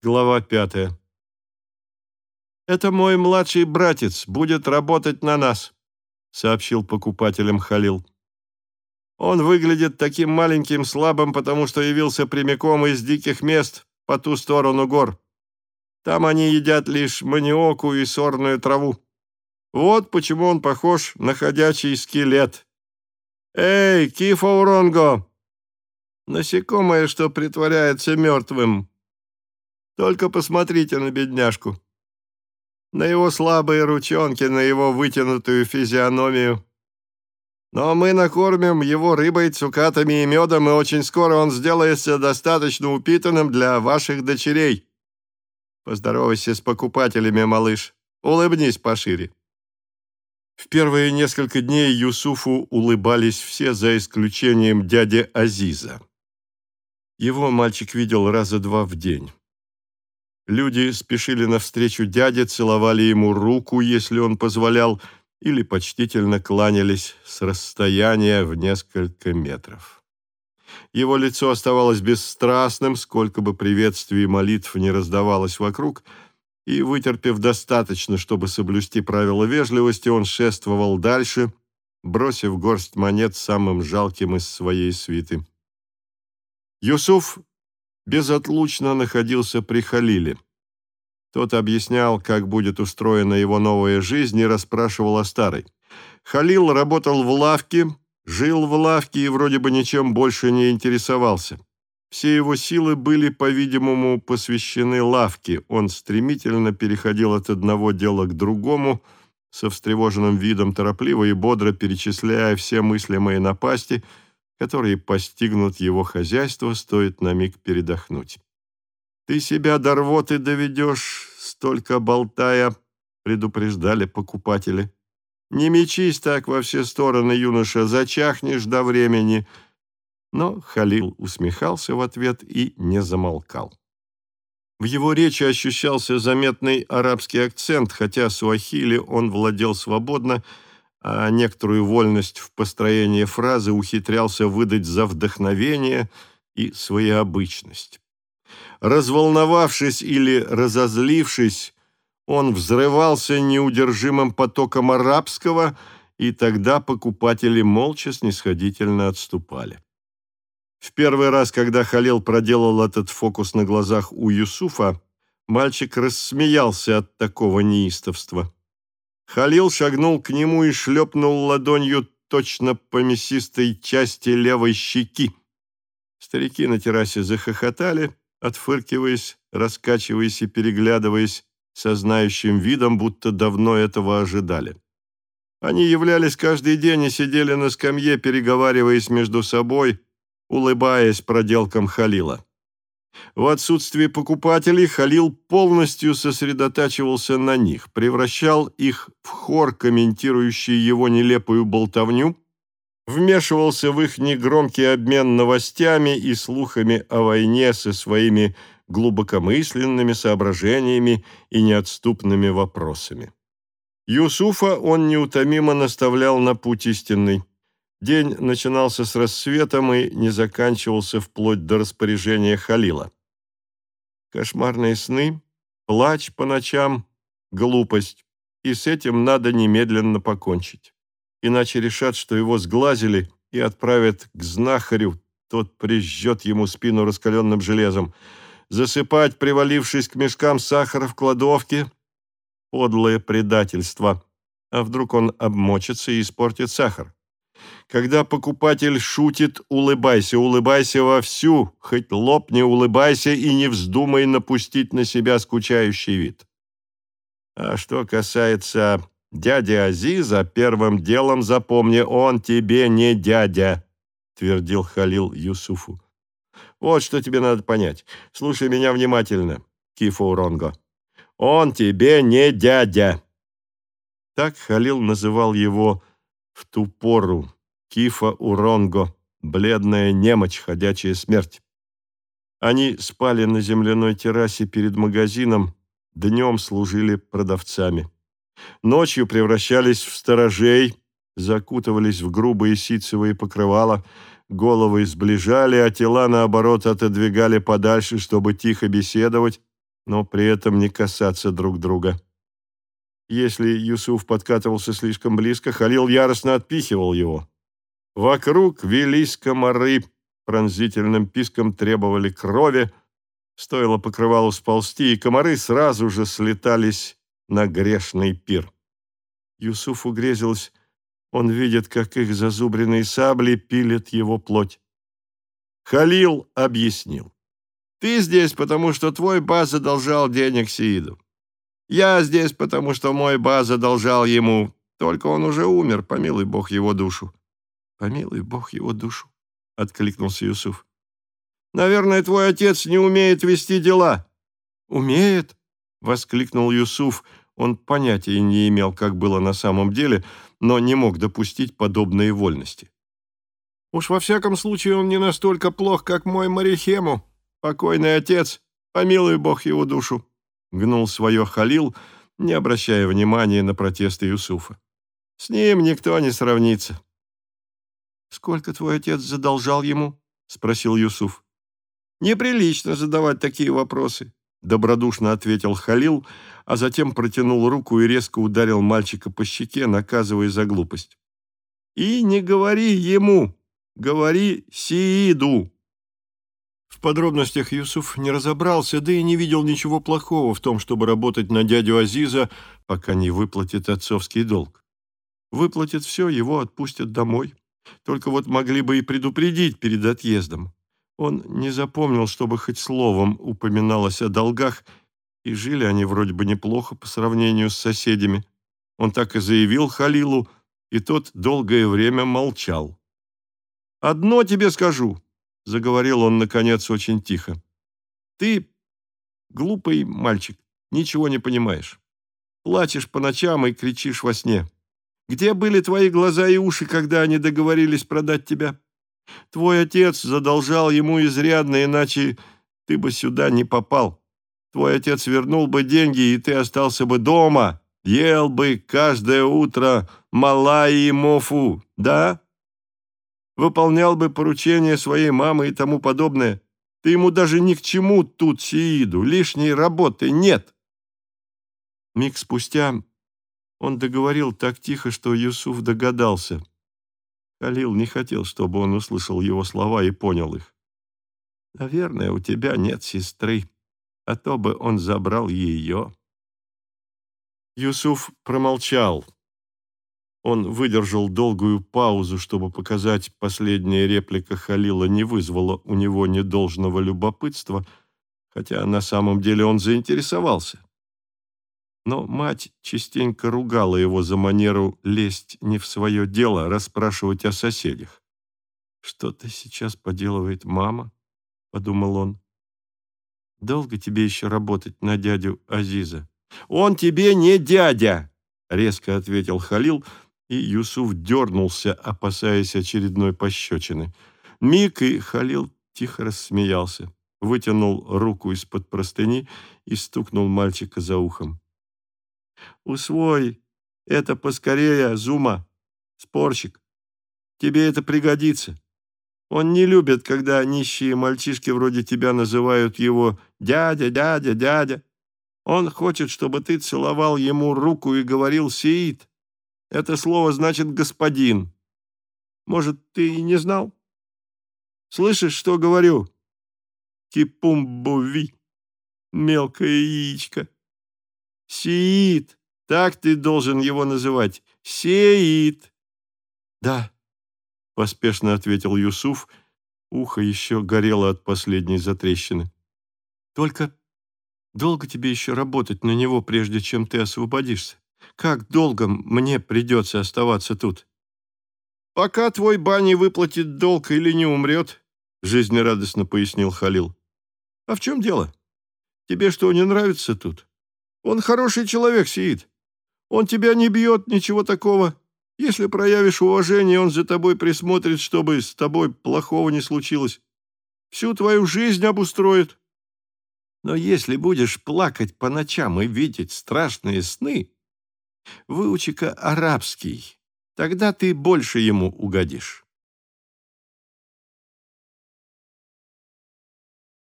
Глава пятая. «Это мой младший братец, будет работать на нас», — сообщил покупателям Халил. «Он выглядит таким маленьким, слабым, потому что явился прямиком из диких мест по ту сторону гор. Там они едят лишь маниоку и сорную траву. Вот почему он похож на ходячий скелет. Эй, Кифауронго! Насекомое, что притворяется мертвым». Только посмотрите на бедняжку. На его слабые ручонки, на его вытянутую физиономию. Но мы накормим его рыбой, цукатами и медом, и очень скоро он сделается достаточно упитанным для ваших дочерей. Поздоровайся с покупателями, малыш. Улыбнись пошире. В первые несколько дней Юсуфу улыбались все, за исключением дяди Азиза. Его мальчик видел раза два в день. Люди спешили навстречу дяде, целовали ему руку, если он позволял, или почтительно кланялись с расстояния в несколько метров. Его лицо оставалось бесстрастным, сколько бы приветствий и молитв не раздавалось вокруг, и, вытерпев достаточно, чтобы соблюсти правила вежливости, он шествовал дальше, бросив горсть монет самым жалким из своей свиты. Юсуф безотлучно находился при Халиле. Тот объяснял, как будет устроена его новая жизнь, и расспрашивал о старой. Халил работал в лавке, жил в лавке и вроде бы ничем больше не интересовался. Все его силы были, по-видимому, посвящены лавке. Он стремительно переходил от одного дела к другому, со встревоженным видом торопливо и бодро перечисляя все мыслимые напасти – которые постигнут его хозяйство, стоит на миг передохнуть. «Ты себя до рвоты доведешь, столько болтая», — предупреждали покупатели. «Не мечись так во все стороны, юноша, зачахнешь до времени». Но Халил усмехался в ответ и не замолкал. В его речи ощущался заметный арабский акцент, хотя суахили он владел свободно, — а некоторую вольность в построении фразы ухитрялся выдать за вдохновение и своеобычность. Разволновавшись или разозлившись, он взрывался неудержимым потоком арабского, и тогда покупатели молча снисходительно отступали. В первый раз, когда Халил проделал этот фокус на глазах у Юсуфа, мальчик рассмеялся от такого неистовства. Халил шагнул к нему и шлепнул ладонью точно по мясистой части левой щеки. Старики на террасе захохотали, отфыркиваясь, раскачиваясь и переглядываясь со знающим видом, будто давно этого ожидали. Они являлись каждый день и сидели на скамье, переговариваясь между собой, улыбаясь проделкам Халила. В отсутствие покупателей Халил полностью сосредотачивался на них, превращал их в хор, комментирующий его нелепую болтовню, вмешивался в их негромкий обмен новостями и слухами о войне со своими глубокомысленными соображениями и неотступными вопросами. Юсуфа он неутомимо наставлял на путь истинный. День начинался с рассветом и не заканчивался вплоть до распоряжения Халила. Кошмарные сны, плач по ночам, глупость, и с этим надо немедленно покончить. Иначе решат, что его сглазили и отправят к знахарю, тот прижжет ему спину раскаленным железом. Засыпать, привалившись к мешкам сахара в кладовке – подлое предательство. А вдруг он обмочится и испортит сахар? Когда покупатель шутит, улыбайся, улыбайся вовсю, хоть лоб не улыбайся и не вздумай напустить на себя скучающий вид. А что касается дяди Азиза, первым делом запомни, он тебе не дядя, твердил Халил Юсуфу. Вот что тебе надо понять. Слушай меня внимательно, Кифа Уронго. Он тебе не дядя. Так Халил называл его в ту пору, Кифа Уронго, бледная немочь, ходячая смерть. Они спали на земляной террасе перед магазином, днем служили продавцами. Ночью превращались в сторожей, закутывались в грубые ситцевые покрывала, головы сближали, а тела, наоборот, отодвигали подальше, чтобы тихо беседовать, но при этом не касаться друг друга. Если Юсуф подкатывался слишком близко, Халил яростно отпихивал его. Вокруг велись комары, пронзительным писком требовали крови, стоило покрывалу сползти, и комары сразу же слетались на грешный пир. Юсуфу грезилось, он видит, как их зазубренные сабли пилят его плоть. Халил объяснил. «Ты здесь, потому что твой база задолжал денег Сииду. Я здесь, потому что мой ба задолжал ему. Только он уже умер, помилуй Бог его душу». «Помилуй Бог его душу», — откликнулся Юсуф. «Наверное, твой отец не умеет вести дела». «Умеет?» — воскликнул Юсуф. Он понятия не имел, как было на самом деле, но не мог допустить подобные вольности. «Уж во всяком случае он не настолько плох, как мой Марихему, покойный отец, помилуй Бог его душу», — гнул свое Халил, не обращая внимания на протесты Юсуфа. «С ним никто не сравнится». «Сколько твой отец задолжал ему?» — спросил Юсуф. «Неприлично задавать такие вопросы», — добродушно ответил Халил, а затем протянул руку и резко ударил мальчика по щеке, наказывая за глупость. «И не говори ему, говори Сииду». В подробностях Юсуф не разобрался, да и не видел ничего плохого в том, чтобы работать на дядю Азиза, пока не выплатит отцовский долг. Выплатит все, его отпустят домой. Только вот могли бы и предупредить перед отъездом. Он не запомнил, чтобы хоть словом упоминалось о долгах, и жили они вроде бы неплохо по сравнению с соседями. Он так и заявил Халилу, и тот долгое время молчал. «Одно тебе скажу», заговорил он, наконец, очень тихо. «Ты глупый мальчик, ничего не понимаешь. Плачешь по ночам и кричишь во сне. Где были твои глаза и уши, когда они договорились продать тебя? Твой отец задолжал ему изрядно, иначе ты бы сюда не попал. Твой отец вернул бы деньги, и ты остался бы дома, ел бы каждое утро малай и мофу, да?» Выполнял бы поручения своей мамы и тому подобное. Ты ему даже ни к чему тут, Сииду, лишней работы нет. Миг спустя он договорил так тихо, что Юсуф догадался. Халил не хотел, чтобы он услышал его слова и понял их. «Наверное, у тебя нет сестры, а то бы он забрал ее». Юсуф промолчал. Он выдержал долгую паузу, чтобы показать, последняя реплика Халила не вызвала у него недолжного любопытства, хотя на самом деле он заинтересовался. Но мать частенько ругала его за манеру лезть не в свое дело, расспрашивать о соседях. «Что-то сейчас поделывает мама?» — подумал он. «Долго тебе еще работать на дядю Азиза?» «Он тебе не дядя!» — резко ответил Халил, — и Юсуф дернулся, опасаясь очередной пощечины. Мик и Халил тихо рассмеялся, вытянул руку из-под простыни и стукнул мальчика за ухом. «Усвой это поскорее, Зума, спорщик. Тебе это пригодится. Он не любит, когда нищие мальчишки вроде тебя называют его «дядя, дядя, дядя». Он хочет, чтобы ты целовал ему руку и говорил «сиит». Это слово значит «господин». Может, ты и не знал? Слышишь, что говорю? Кипумбуви, мелкое яичко. Сиит, так ты должен его называть. Сеит. Да, поспешно ответил Юсуф. Ухо еще горело от последней затрещины. Только долго тебе еще работать на него, прежде чем ты освободишься? Как долго мне придется оставаться тут? Пока твой бани выплатит долг или не умрет, жизнерадостно пояснил Халил. А в чем дело? Тебе что, не нравится тут? Он хороший человек, Сиит. Он тебя не бьет, ничего такого. Если проявишь уважение, он за тобой присмотрит, чтобы с тобой плохого не случилось. Всю твою жизнь обустроит. Но если будешь плакать по ночам и видеть страшные сны, Выучи-ка арабский, тогда ты больше ему угодишь.